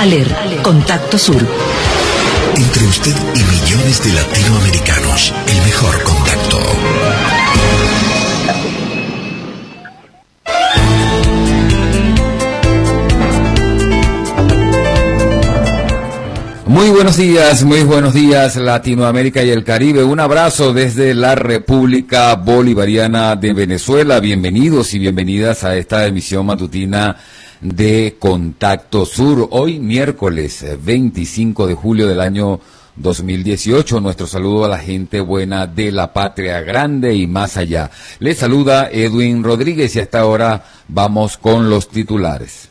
ALER, Contacto Sur. Entre usted y millones de latinoamericanos, el mejor contacto. Muy buenos días, muy buenos días Latinoamérica y el Caribe. Un abrazo desde la República Bolivariana de Venezuela. Bienvenidos y bienvenidas a esta emisión matutina de Contacto Sur. Hoy miércoles 25 de julio del año 2018. Nuestro saludo a la gente buena de la patria grande y más allá. Les saluda Edwin Rodríguez y hasta ahora vamos con los titulares.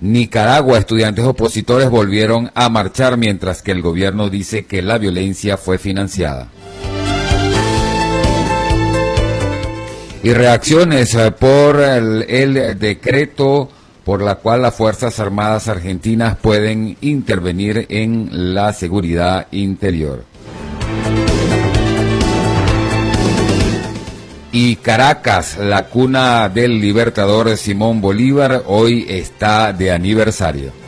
Nicaragua, estudiantes opositores volvieron a marchar mientras que el gobierno dice que la violencia fue financiada. Y reacciones eh, por el, el decreto por la cual las Fuerzas Armadas Argentinas pueden intervenir en la seguridad interior. Y Caracas, la cuna del libertador Simón Bolívar, hoy está de aniversario.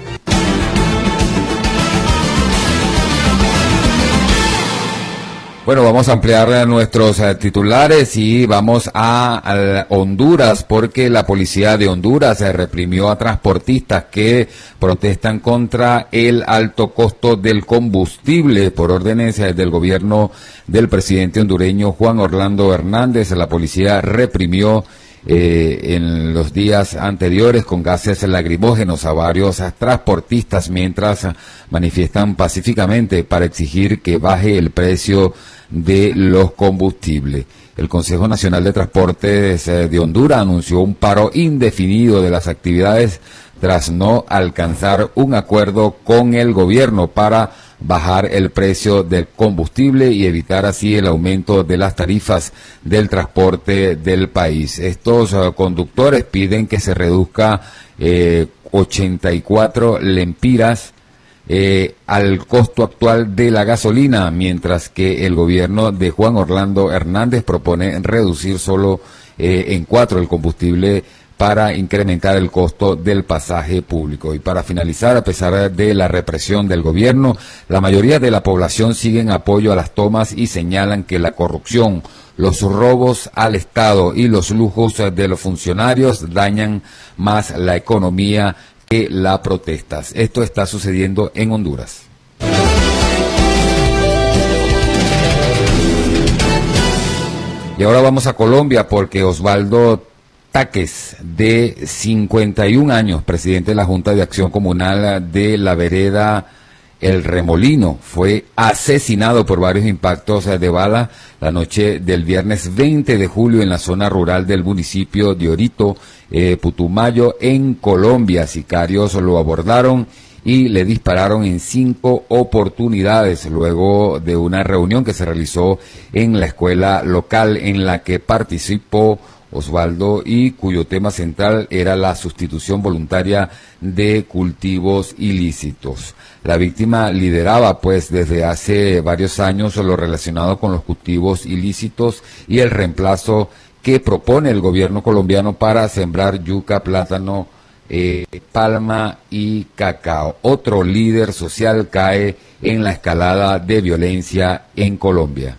Bueno, vamos a ampliar nuestros eh, titulares y vamos a, Honduras porque la policía de Honduras eh, reprimió a transportistas que protestan contra el alto costo del combustible por órdenes eh, del gobierno del presidente hondureño Juan Orlando Hernández. La policía reprimió en los días anteriores con gases lacrimógenos a varios transportistas mientras manifiestan pacíficamente para exigir que baje el precio de los combustibles. El Consejo Nacional de Transportes eh, de Honduras anunció un paro indefinido de las actividades tras no alcanzar un acuerdo con el gobierno para bajar el precio del combustible y evitar así el aumento de las tarifas del transporte del país. Estos eh, conductores piden que se reduzca 84 eh, lempiras eh, al costo actual de la gasolina, mientras que el gobierno de Juan Orlando Hernández propone reducir solo eh, en cuatro el combustible para incrementar el costo del pasaje público. Y para finalizar, a pesar de la represión del gobierno, la mayoría de la población sigue en apoyo a las tomas y señalan que la corrupción, los robos al Estado y los lujos de los funcionarios dañan más la economía que la protestas. Esto está sucediendo en Honduras. Y ahora vamos a Colombia porque Osvaldo Taques, de 51 años, presidente de la Junta de Acción Comunal de la Vereda El Remolino, fue asesinado por varios impactos de bala la noche del viernes 20 de julio en la zona rural del municipio de Orito, eh, Putumayo, en Colombia. Sicarios lo abordaron y le dispararon en cinco oportunidades luego de una reunión que se realizó en la escuela local en la que participó Osvaldo y cuyo tema central era la sustitución voluntaria de cultivos ilícitos. La víctima lideraba pues desde hace varios años lo relacionado con los cultivos ilícitos y el reemplazo que propone el gobierno colombiano para sembrar yuca, plátano, eh, palma y cacao. Otro líder social cae en la escalada de violencia en Colombia.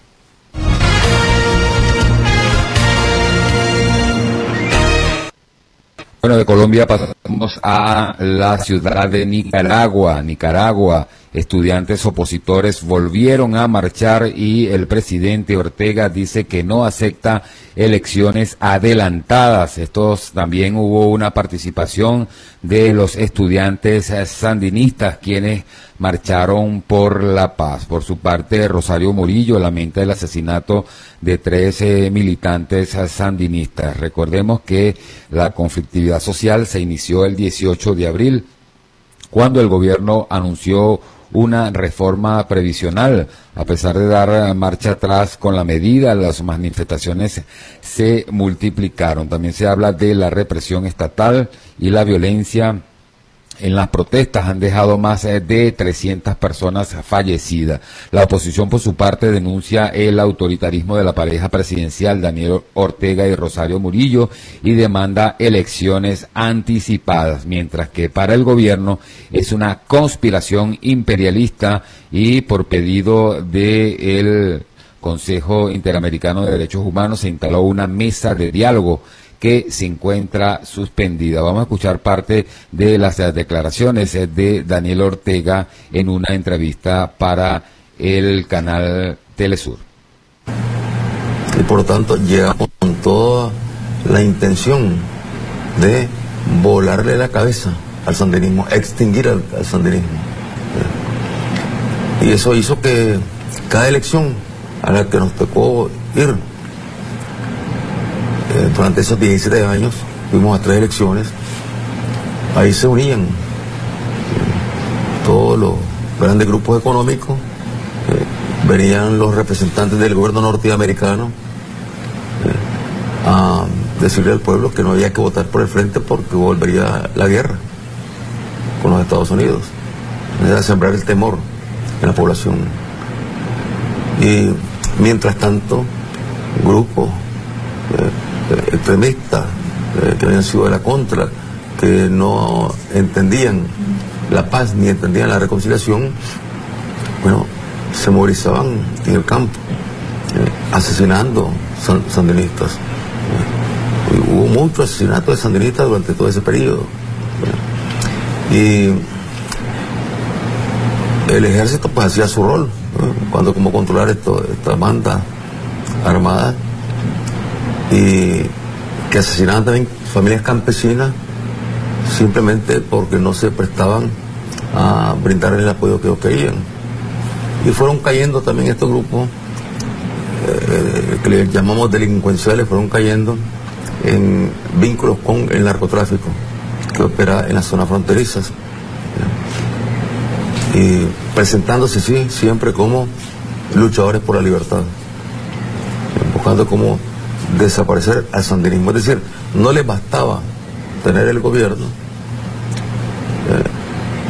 Bueno, de Colombia pasamos a la ciudad de Nicaragua. Nicaragua estudiantes opositores volvieron a marchar y el presidente Ortega dice que no acepta elecciones adelantadas. Estos también hubo una participación de los estudiantes sandinistas quienes marcharon por la paz. Por su parte, Rosario Murillo lamenta el asesinato de 13 militantes sandinistas. Recordemos que la conflictividad social se inició el 18 de abril cuando el gobierno anunció una reforma previsional. A pesar de dar marcha atrás con la medida, las manifestaciones se multiplicaron. También se habla de la represión estatal y la violencia en las protestas han dejado más eh, de 300 personas fallecidas. La oposición, por su parte, denuncia el autoritarismo de la pareja presidencial Daniel Ortega y Rosario Murillo y demanda elecciones anticipadas, mientras que para el gobierno es una conspiración imperialista y por pedido del Consejo Interamericano de Derechos Humanos se instaló una mesa de diálogo que se encuentra suspendida. Vamos a escuchar parte de las declaraciones de Daniel Ortega en una entrevista para el canal Telesur. Y por tanto llegamos con toda la intención de volarle la cabeza al sandinismo, extinguir al, al sandinismo. Y eso hizo que cada elección a la que nos tocó ir eh, durante esos 17 años, fuimos a tres elecciones, ahí se unían eh, todos los grandes grupos económicos, eh, venían los representantes del gobierno norteamericano a decirle al pueblo que no había que votar por el frente porque volvería la guerra con los Estados Unidos. Era sembrar el temor en la población. Y mientras tanto, grupos extremistas eh, que habían sido de la contra, que no entendían la paz ni entendían la reconciliación, bueno, se movilizaban en el campo, eh, asesinando sandinistas. Eh, hubo muchos asesinatos de sandinistas durante todo ese periodo. y el ejército pues hacía su rol, cuando como controlar esto, esta banda armada y que asesinaban también familias campesinas simplemente porque no se prestaban a brindar el apoyo que ellos querían. Y fueron cayendo también estos grupos eh, que les llamamos delincuenciales, fueron cayendo en vínculos con el narcotráfico que opera en las zonas fronterizas. Y presentándose, sí, siempre como luchadores por la libertad, buscando como desaparecer al sandinismo. Es decir, no les bastaba tener el gobierno, eh,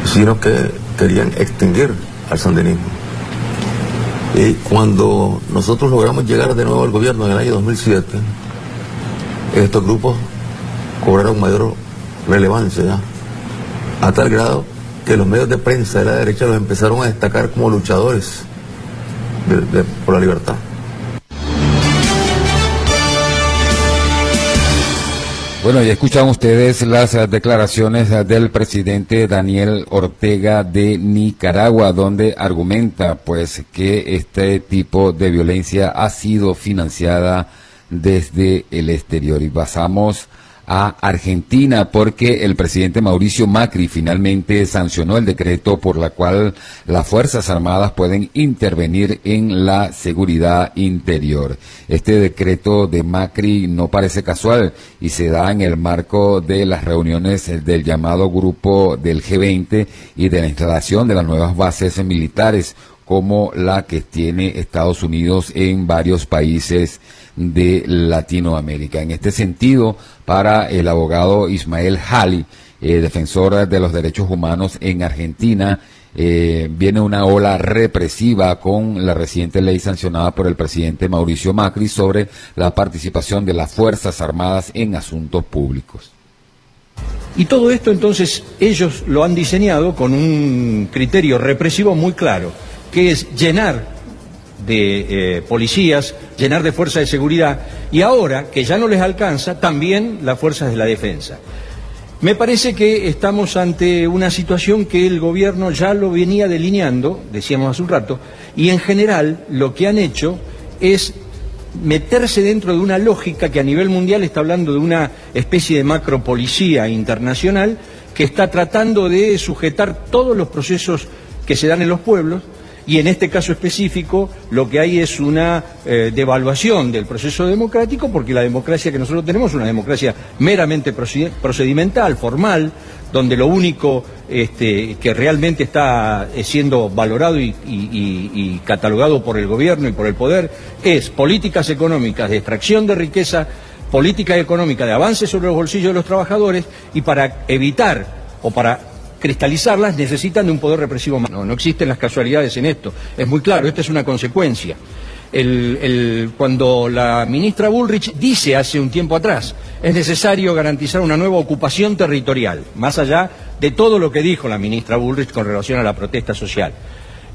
sino que querían extinguir al sandinismo. Y cuando nosotros logramos llegar de nuevo al gobierno en el año 2007, estos grupos cobraron mayor relevancia a tal grado que los medios de prensa de la derecha los empezaron a destacar como luchadores por la libertad. Bueno, ya escuchan ustedes las eh, declaraciones eh, del presidente Daniel Ortega de Nicaragua, donde argumenta pues que este tipo de violencia ha sido financiada desde el exterior. Y pasamos a Argentina porque el presidente Mauricio Macri finalmente sancionó el decreto por la cual las Fuerzas Armadas pueden intervenir en la seguridad interior. Este decreto de Macri no parece casual y se da en el marco de las reuniones del llamado grupo del G20 y de la instalación de las nuevas bases militares como la que tiene Estados Unidos en varios países de Latinoamérica. En este sentido, para el abogado Ismael Hali, eh, defensor de los derechos humanos en Argentina, eh, viene una ola represiva con la reciente ley sancionada por el presidente Mauricio Macri sobre la participación de las Fuerzas Armadas en asuntos públicos. Y todo esto entonces ellos lo han diseñado con un criterio represivo muy claro, que es llenar de eh, policías, llenar de fuerzas de seguridad y ahora que ya no les alcanza, también las fuerzas de la defensa. Me parece que estamos ante una situación que el gobierno ya lo venía delineando, decíamos hace un rato, y en general lo que han hecho es meterse dentro de una lógica que a nivel mundial está hablando de una especie de macropolicía internacional que está tratando de sujetar todos los procesos que se dan en los pueblos y en este caso específico lo que hay es una eh, devaluación del proceso democrático porque la democracia que nosotros tenemos es una democracia meramente procedimental, formal, donde lo único este, que realmente está eh, siendo valorado y, catalogado por el gobierno y por el poder es políticas económicas de extracción de riqueza, política económica de avance sobre los bolsillos de los trabajadores y para evitar o para cristalizarlas, necesitan de un poder represivo más. No, no existen las casualidades en esto. Es muy claro, esta es una consecuencia. cuando la ministra Bullrich dice hace un tiempo atrás, es necesario garantizar una nueva ocupación territorial, más allá de todo lo que dijo la ministra Bullrich con relación a la protesta social.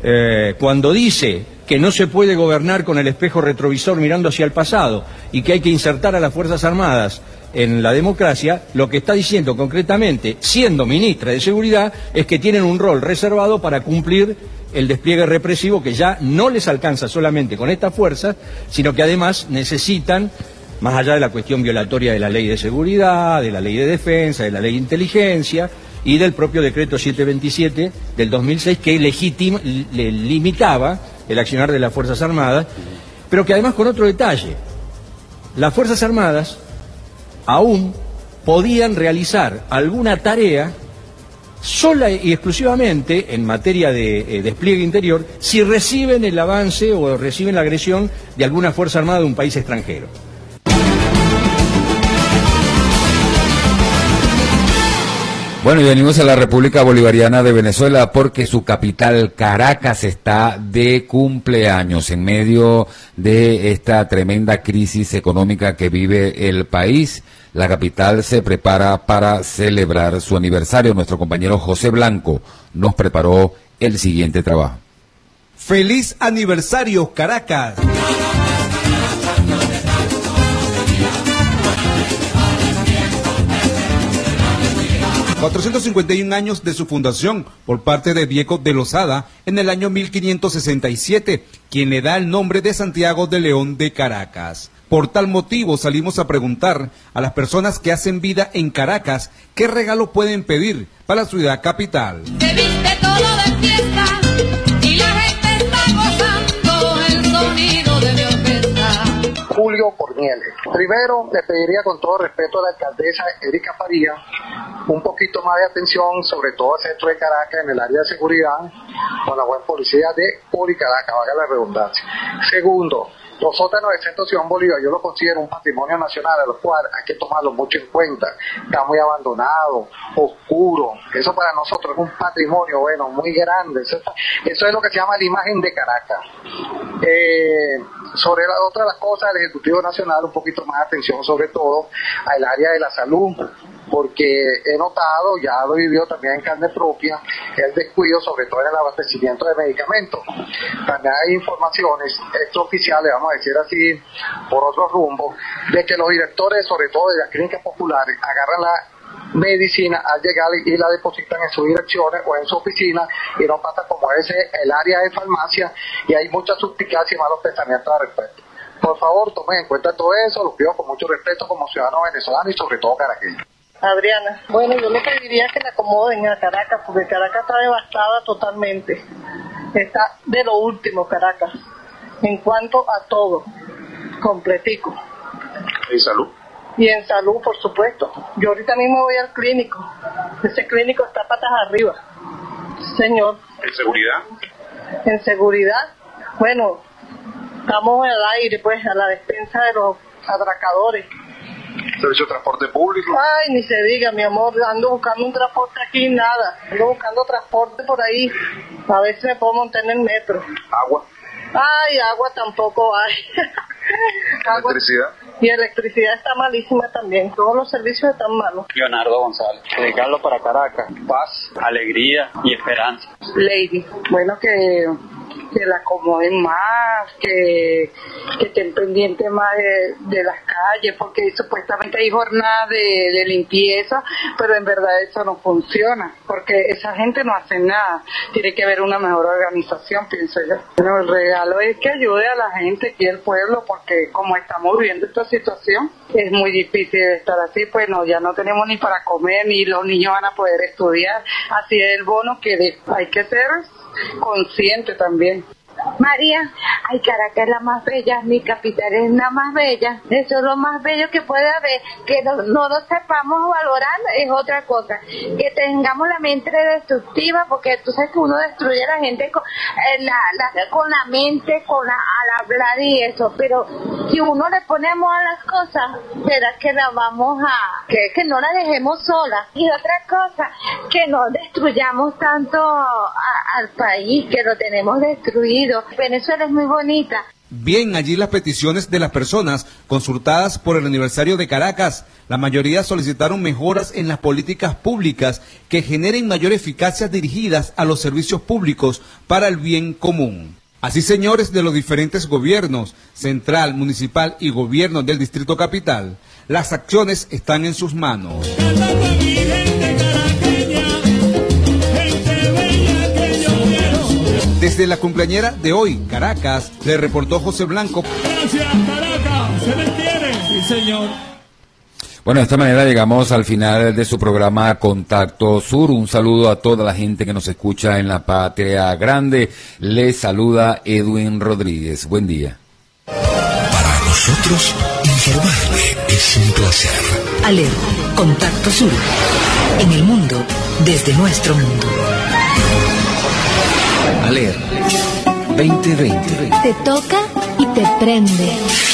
Eh, cuando dice que no se puede gobernar con el espejo retrovisor mirando hacia el pasado y que hay que insertar a las Fuerzas Armadas en la democracia, lo que está diciendo concretamente, siendo ministra de Seguridad, es que tienen un rol reservado para cumplir el despliegue represivo que ya no les alcanza solamente con estas fuerzas, sino que además necesitan, más allá de la cuestión violatoria de la ley de seguridad, de la ley de defensa, de la ley de inteligencia, y del propio decreto 727 del 2006 que legitima, le limitaba el accionar de las Fuerzas Armadas, pero que además con otro detalle, las Fuerzas Armadas aún podían realizar alguna tarea sola y exclusivamente en materia de eh, despliegue interior si reciben el avance o reciben la agresión de alguna Fuerza Armada de un país extranjero. Bueno, y venimos a la República Bolivariana de Venezuela porque su capital, Caracas, está de cumpleaños en medio de esta tremenda crisis económica que vive el país. La capital se prepara para celebrar su aniversario. Nuestro compañero José Blanco nos preparó el siguiente trabajo. Feliz aniversario, Caracas. 451 años de su fundación por parte de Diego de Lozada en el año 1567, quien le da el nombre de Santiago de León de Caracas. Por tal motivo salimos a preguntar a las personas que hacen vida en Caracas qué regalo pueden pedir para la ciudad capital. Julio Pornieles. Primero, le pediría con todo respeto a la alcaldesa Erika Faría un poquito más de atención, sobre todo al centro de Caracas, en el área de seguridad, con la buena policía de Poli Caracas, valga la redundancia. Segundo, los sótanos del centro Ciudad Bolívar yo lo considero un patrimonio nacional, a lo cual hay que tomarlo mucho en cuenta. Está muy abandonado, oscuro. Eso para nosotros es un patrimonio, bueno, muy grande. Eso, es lo que se llama la imagen de Caracas. Eh, sobre la otra las cosas, el Ejecutivo Nacional, un poquito más atención sobre todo al área de la salud porque he notado, ya lo vivió también en carne propia, el descuido, sobre todo en el abastecimiento de medicamentos. También hay informaciones extraoficiales, vamos a decir así, por otro rumbo, de que los directores, sobre todo de las clínicas populares, agarran la medicina al llegar y la depositan en sus direcciones o en su oficina y no pasa como ese el área de farmacia y hay mucha suspicacia y malos pensamientos al respecto. Por favor, tomen en cuenta todo eso, lo pido con mucho respeto como ciudadano venezolano y sobre todo caraqueño. Adriana. Bueno, yo le pediría que la acomoden a Caracas, porque Caracas está devastada totalmente. Está de lo último Caracas, en cuanto a todo, completico. ¿Y salud? Y en salud, por supuesto. Yo ahorita mismo voy al clínico. Ese clínico está patas arriba. Señor. ¿En seguridad? En seguridad. Bueno, estamos al aire, pues, a la despensa de los atracadores servicio de transporte público. Ay, ni se diga, mi amor, ando buscando un transporte aquí, nada. Ando buscando transporte por ahí. A ver si me puedo montar en el metro. Agua. Ay, agua tampoco hay. Electricidad. Y electricidad está malísima también. Todos los servicios están malos. Leonardo González. Dedicarlo para Caracas. Paz, alegría y esperanza. Lady. Bueno, que que la acomoden más, que, que estén pendientes más de, las calles, porque supuestamente hay jornada de, limpieza, pero en verdad eso no funciona, porque esa gente no hace nada. Tiene que haber una mejor organización, pienso yo. Bueno, el regalo es que ayude a la gente aquí, el pueblo, porque como estamos viviendo esta situación, es muy difícil estar así, pues no, ya no tenemos ni para comer, ni los niños van a poder estudiar. Así es el bono que hay que ser consciente también. María, ay, Caracas es la más bella, mi capital es la más bella, eso es lo más bello que puede haber, que no, lo sepamos valorar es otra cosa, que tengamos la mente destructiva, porque tú sabes que uno destruye a la gente con, eh, la, con la mente, con la, al hablar y eso, pero si uno le pone amor a las cosas, será que la vamos a, que, que no la dejemos sola. Y otra cosa, que no destruyamos tanto al país, que lo tenemos destruido. Venezuela es muy bonita. Bien, allí las peticiones de las personas consultadas por el aniversario de Caracas. La mayoría solicitaron mejoras en las políticas públicas que generen mayor eficacia dirigidas a los servicios públicos para el bien común. Así, señores de los diferentes gobiernos, central, municipal y gobierno del Distrito Capital, las acciones están en sus manos. Desde la cumpleañera de hoy, Caracas, le reportó José Blanco. Gracias, Caracas. Se les quiere. Sí, señor. Bueno, de esta manera llegamos al final de su programa Contacto Sur. Un saludo a toda la gente que nos escucha en la Patria Grande. Les saluda Edwin Rodríguez. Buen día. Para nosotros, informarle es un placer. Aler, Contacto Sur. En el mundo, desde nuestro mundo. Aler 2020. Te toca y te prende.